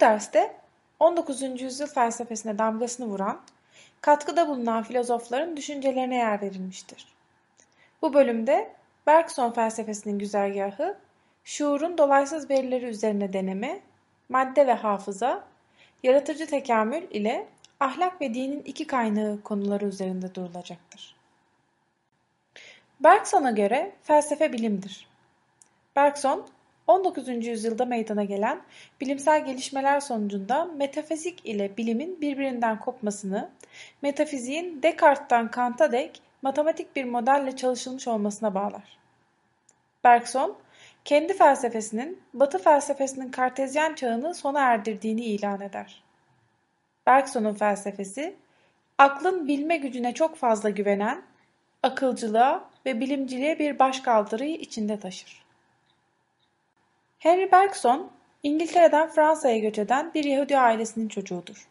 Bu derste 19. yüzyıl felsefesine damgasını vuran, katkıda bulunan filozofların düşüncelerine yer verilmiştir. Bu bölümde Bergson felsefesinin güzergahı, şuurun dolaysız verileri üzerine deneme, madde ve hafıza, yaratıcı tekamül ile ahlak ve dinin iki kaynağı konuları üzerinde durulacaktır. Bergson'a göre felsefe bilimdir. Bergson, 19. yüzyılda meydana gelen bilimsel gelişmeler sonucunda metafizik ile bilimin birbirinden kopmasını, metafiziğin Descartes'tan Kant'a dek matematik bir modelle çalışılmış olmasına bağlar. Bergson, kendi felsefesinin Batı felsefesinin Kartezyen çağını sona erdirdiğini ilan eder. Bergson'un felsefesi, aklın bilme gücüne çok fazla güvenen, akılcılığa ve bilimciliğe bir başkaldırıyı içinde taşır. Henry Bergson, İngiltere'den Fransa'ya göç eden bir Yahudi ailesinin çocuğudur.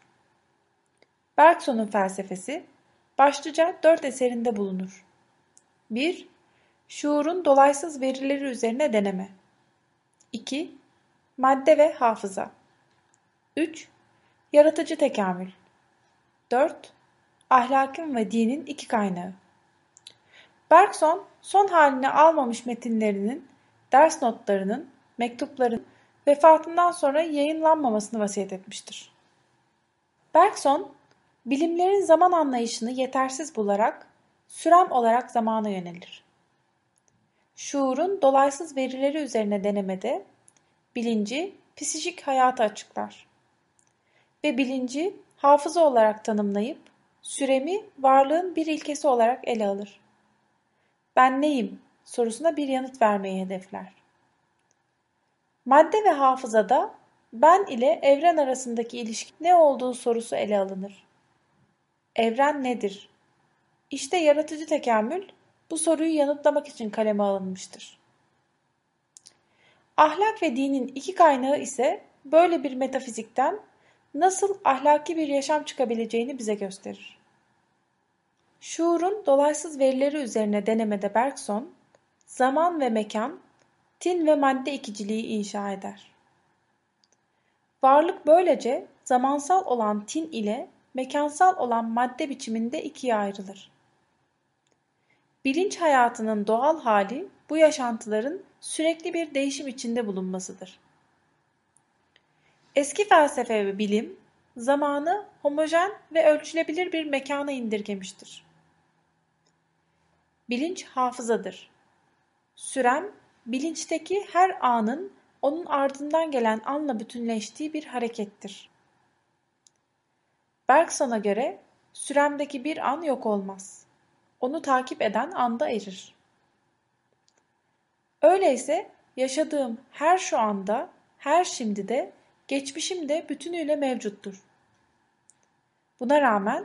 Bergson'un felsefesi başlıca dört eserinde bulunur. 1. Şuurun dolaysız verileri üzerine deneme. 2. Madde ve hafıza. 3. Yaratıcı tekamül. 4. Ahlakın ve dinin iki kaynağı. Bergson, son halini almamış metinlerinin, ders notlarının, mektupların vefatından sonra yayınlanmamasını vasiyet etmiştir. Bergson, bilimlerin zaman anlayışını yetersiz bularak sürem olarak zamana yönelir. Şuurun dolaysız verileri üzerine denemede bilinci psikik hayatı açıklar ve bilinci hafıza olarak tanımlayıp süremi varlığın bir ilkesi olarak ele alır. Ben neyim sorusuna bir yanıt vermeyi hedefler. Madde ve hafızada ben ile evren arasındaki ilişki ne olduğu sorusu ele alınır. Evren nedir? İşte yaratıcı tekamül bu soruyu yanıtlamak için kaleme alınmıştır. Ahlak ve dinin iki kaynağı ise böyle bir metafizikten nasıl ahlaki bir yaşam çıkabileceğini bize gösterir. Şuurun dolaysız verileri üzerine denemede Bergson, zaman ve mekan, tin ve madde ikiciliği inşa eder. Varlık böylece zamansal olan tin ile mekansal olan madde biçiminde ikiye ayrılır. Bilinç hayatının doğal hali bu yaşantıların sürekli bir değişim içinde bulunmasıdır. Eski felsefe ve bilim zamanı homojen ve ölçülebilir bir mekana indirgemiştir. Bilinç hafızadır. Süren, bilinçteki her anın onun ardından gelen anla bütünleştiği bir harekettir. Bergson'a göre süremdeki bir an yok olmaz. Onu takip eden anda erir. Öyleyse yaşadığım her şu anda, her şimdi de, geçmişim de bütünüyle mevcuttur. Buna rağmen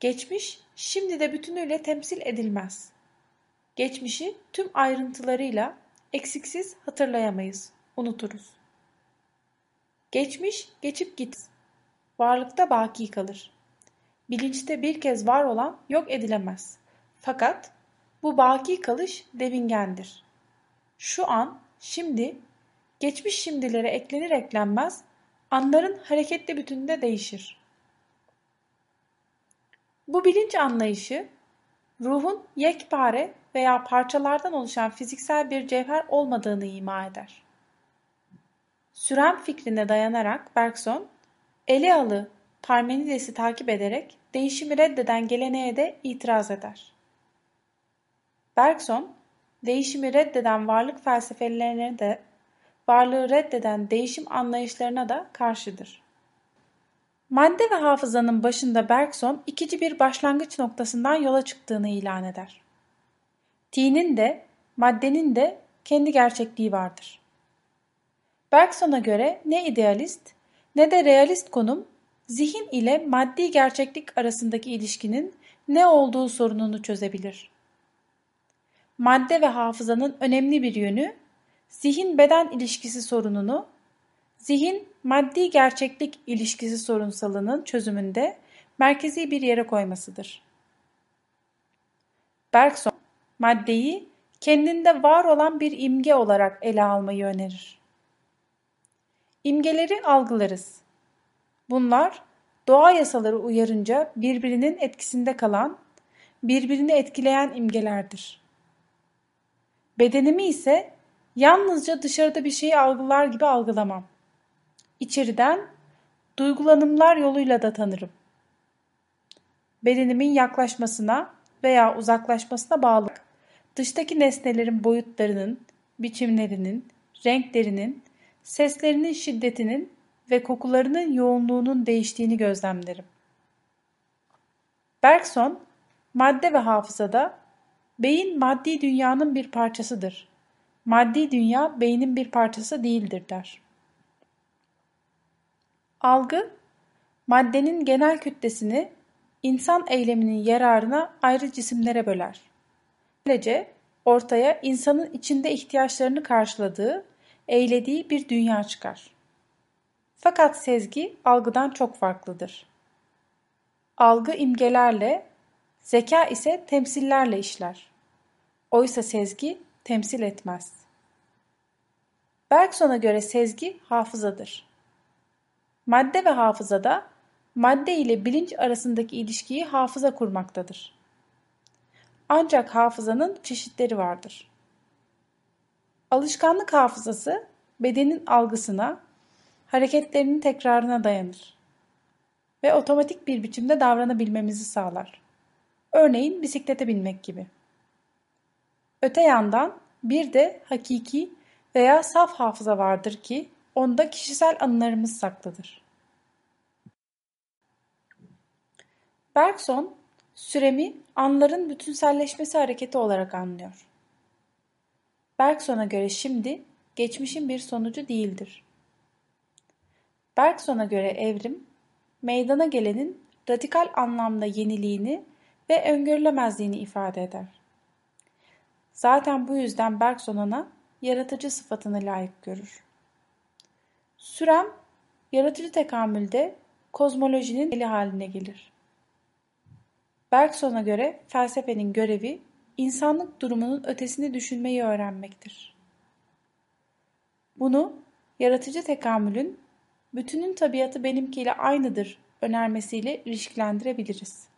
geçmiş şimdi de bütünüyle temsil edilmez. Geçmişi tüm ayrıntılarıyla eksiksiz hatırlayamayız, unuturuz. Geçmiş geçip git. Varlıkta baki kalır. Bilinçte bir kez var olan yok edilemez. Fakat bu baki kalış devingendir. Şu an, şimdi, geçmiş şimdilere eklenir eklenmez anların hareketli bütünde değişir. Bu bilinç anlayışı ruhun yekpare veya parçalardan oluşan fiziksel bir cevher olmadığını ima eder. Sürem fikrine dayanarak Bergson, Elealı Parmenides'i takip ederek değişimi reddeden geleneğe de itiraz eder. Bergson, değişimi reddeden varlık felsefelerine de, varlığı reddeden değişim anlayışlarına da karşıdır. Madde ve hafızanın başında Bergson ikinci bir başlangıç noktasından yola çıktığını ilan eder. T'nin de, maddenin de kendi gerçekliği vardır. Bergson'a göre ne idealist ne de realist konum, zihin ile maddi gerçeklik arasındaki ilişkinin ne olduğu sorununu çözebilir. Madde ve hafızanın önemli bir yönü, zihin-beden ilişkisi sorununu, zihin-maddi gerçeklik ilişkisi sorunsalının çözümünde merkezi bir yere koymasıdır. Bergson, maddeyi kendinde var olan bir imge olarak ele almayı önerir. İmgeleri algılarız. Bunlar doğa yasaları uyarınca birbirinin etkisinde kalan, birbirini etkileyen imgelerdir. Bedenimi ise yalnızca dışarıda bir şeyi algılar gibi algılamam. İçeriden duygulanımlar yoluyla da tanırım. Bedenimin yaklaşmasına veya uzaklaşmasına bağlı dıştaki nesnelerin boyutlarının, biçimlerinin, renklerinin, seslerinin şiddetinin ve kokularının yoğunluğunun değiştiğini gözlemlerim. Bergson, madde ve hafızada beyin maddi dünyanın bir parçasıdır. Maddi dünya beynin bir parçası değildir der. Algı, maddenin genel kütlesini insan eyleminin yararına ayrı cisimlere böler. Böylece ortaya insanın içinde ihtiyaçlarını karşıladığı, eylediği bir dünya çıkar. Fakat sezgi algıdan çok farklıdır. Algı imgelerle, zeka ise temsillerle işler. Oysa sezgi temsil etmez. Bergson'a göre sezgi hafızadır. Madde ve hafızada madde ile bilinç arasındaki ilişkiyi hafıza kurmaktadır. Ancak hafızanın çeşitleri vardır. Alışkanlık hafızası bedenin algısına, hareketlerinin tekrarına dayanır ve otomatik bir biçimde davranabilmemizi sağlar. Örneğin bisiklete binmek gibi. Öte yandan bir de hakiki veya saf hafıza vardır ki onda kişisel anılarımız saklıdır. Bergson, süremi anların bütünselleşmesi hareketi olarak anlıyor. Bergson'a göre şimdi geçmişin bir sonucu değildir. Bergson'a göre evrim, meydana gelenin radikal anlamda yeniliğini ve öngörülemezliğini ifade eder. Zaten bu yüzden Bergson ona yaratıcı sıfatını layık görür. Sürem, yaratıcı tekamülde kozmolojinin eli haline gelir. Bergson'a göre felsefenin görevi insanlık durumunun ötesini düşünmeyi öğrenmektir. Bunu yaratıcı tekamülün bütünün tabiatı benimkiyle aynıdır önermesiyle ilişkilendirebiliriz.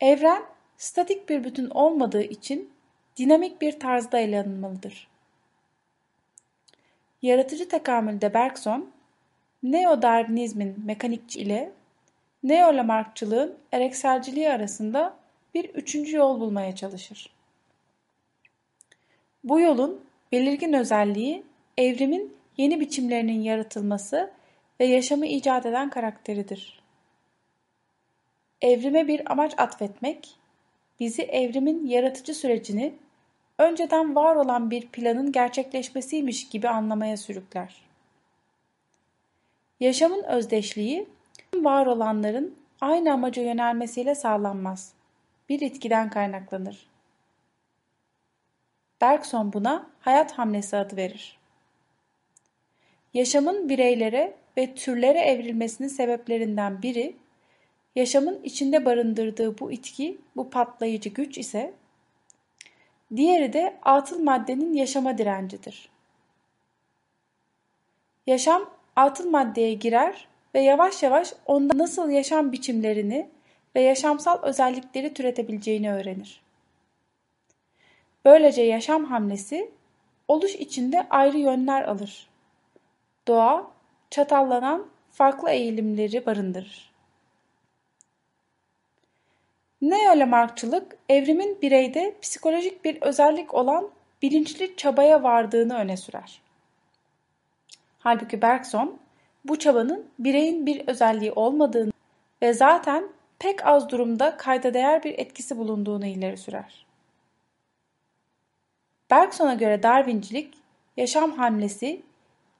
Evren statik bir bütün olmadığı için dinamik bir tarzda ele alınmalıdır. Yaratıcı tekamülde Bergson, neo-Darwinizmin mekanikçi ile neo-Lamarckçılığın erekselciliği arasında bir üçüncü yol bulmaya çalışır. Bu yolun belirgin özelliği evrimin yeni biçimlerinin yaratılması ve yaşamı icat eden karakteridir. Evrime bir amaç atfetmek, bizi evrimin yaratıcı sürecini önceden var olan bir planın gerçekleşmesiymiş gibi anlamaya sürükler. Yaşamın özdeşliği, var olanların aynı amaca yönelmesiyle sağlanmaz. Bir itkiden kaynaklanır. Bergson buna hayat hamlesi adı verir. Yaşamın bireylere ve türlere evrilmesinin sebeplerinden biri, yaşamın içinde barındırdığı bu itki, bu patlayıcı güç ise, diğeri de atıl maddenin yaşama direncidir. Yaşam atıl maddeye girer ve yavaş yavaş onda nasıl yaşam biçimlerini ve yaşamsal özellikleri türetebileceğini öğrenir. Böylece yaşam hamlesi oluş içinde ayrı yönler alır. Doğa çatallanan farklı eğilimleri barındırır. Neolamarkçılık evrimin bireyde psikolojik bir özellik olan bilinçli çabaya vardığını öne sürer. Halbuki Bergson bu çabanın bireyin bir özelliği olmadığını ve zaten pek az durumda kayda değer bir etkisi bulunduğunu ileri sürer. Bergson'a göre Darwincilik, yaşam hamlesi,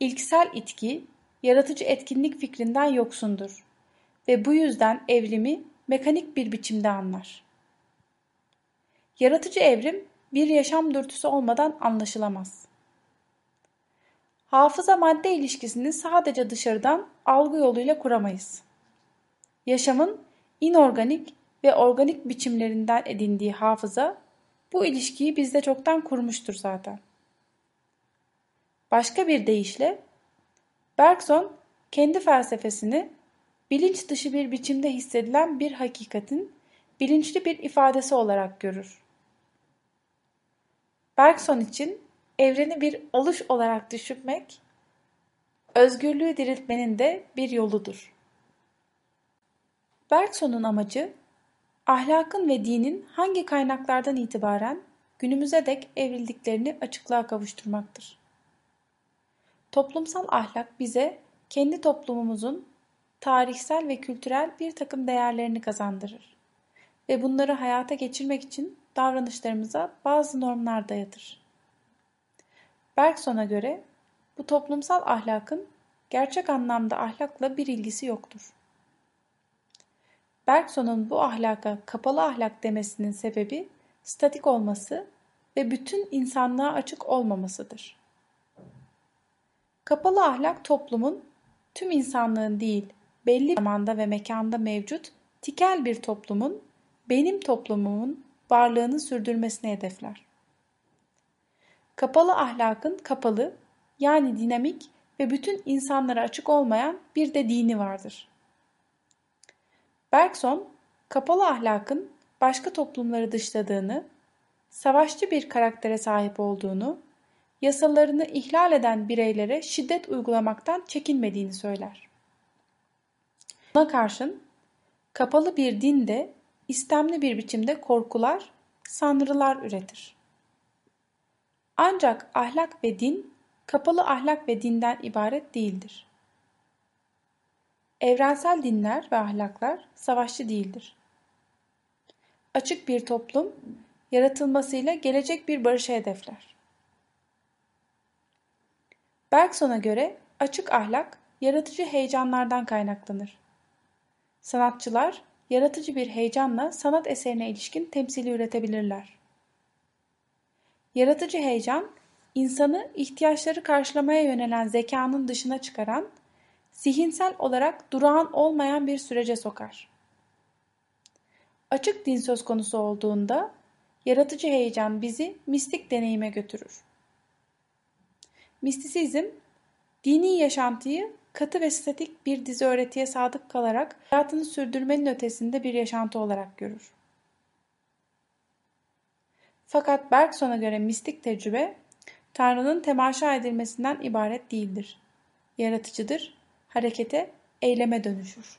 ilksel itki, yaratıcı etkinlik fikrinden yoksundur ve bu yüzden evrimi mekanik bir biçimde anlar. Yaratıcı evrim bir yaşam dürtüsü olmadan anlaşılamaz. Hafıza madde ilişkisini sadece dışarıdan algı yoluyla kuramayız. Yaşamın inorganik ve organik biçimlerinden edindiği hafıza bu ilişkiyi bizde çoktan kurmuştur zaten. Başka bir deyişle Bergson kendi felsefesini bilinç dışı bir biçimde hissedilen bir hakikatin bilinçli bir ifadesi olarak görür. Bergson için evreni bir oluş olarak düşünmek, özgürlüğü diriltmenin de bir yoludur. Bergson'un amacı, ahlakın ve dinin hangi kaynaklardan itibaren günümüze dek evrildiklerini açıklığa kavuşturmaktır. Toplumsal ahlak bize kendi toplumumuzun tarihsel ve kültürel bir takım değerlerini kazandırır ve bunları hayata geçirmek için davranışlarımıza bazı normlar dayatır. Bergson'a göre bu toplumsal ahlakın gerçek anlamda ahlakla bir ilgisi yoktur. Bergson'un bu ahlaka kapalı ahlak demesinin sebebi statik olması ve bütün insanlığa açık olmamasıdır. Kapalı ahlak toplumun tüm insanlığın değil, belli zamanda ve mekanda mevcut tikel bir toplumun, benim toplumumun varlığını sürdürmesini hedefler. Kapalı ahlakın kapalı, yani dinamik ve bütün insanlara açık olmayan bir de dini vardır. Bergson, kapalı ahlakın başka toplumları dışladığını, savaşçı bir karaktere sahip olduğunu, yasalarını ihlal eden bireylere şiddet uygulamaktan çekinmediğini söyler. Buna karşın kapalı bir din de istemli bir biçimde korkular, sanrılar üretir. Ancak ahlak ve din kapalı ahlak ve dinden ibaret değildir. Evrensel dinler ve ahlaklar savaşçı değildir. Açık bir toplum yaratılmasıyla gelecek bir barışı hedefler. Bergson'a göre açık ahlak yaratıcı heyecanlardan kaynaklanır. Sanatçılar yaratıcı bir heyecanla sanat eserine ilişkin temsili üretebilirler. Yaratıcı heyecan, insanı ihtiyaçları karşılamaya yönelen zekanın dışına çıkaran, zihinsel olarak durağan olmayan bir sürece sokar. Açık din söz konusu olduğunda, yaratıcı heyecan bizi mistik deneyime götürür. Mistisizm, dini yaşantıyı katı ve statik bir dizi öğretiye sadık kalarak hayatını sürdürmenin ötesinde bir yaşantı olarak görür. Fakat Bergson'a göre mistik tecrübe, Tanrı'nın temaşa edilmesinden ibaret değildir. Yaratıcıdır, harekete, eyleme dönüşür.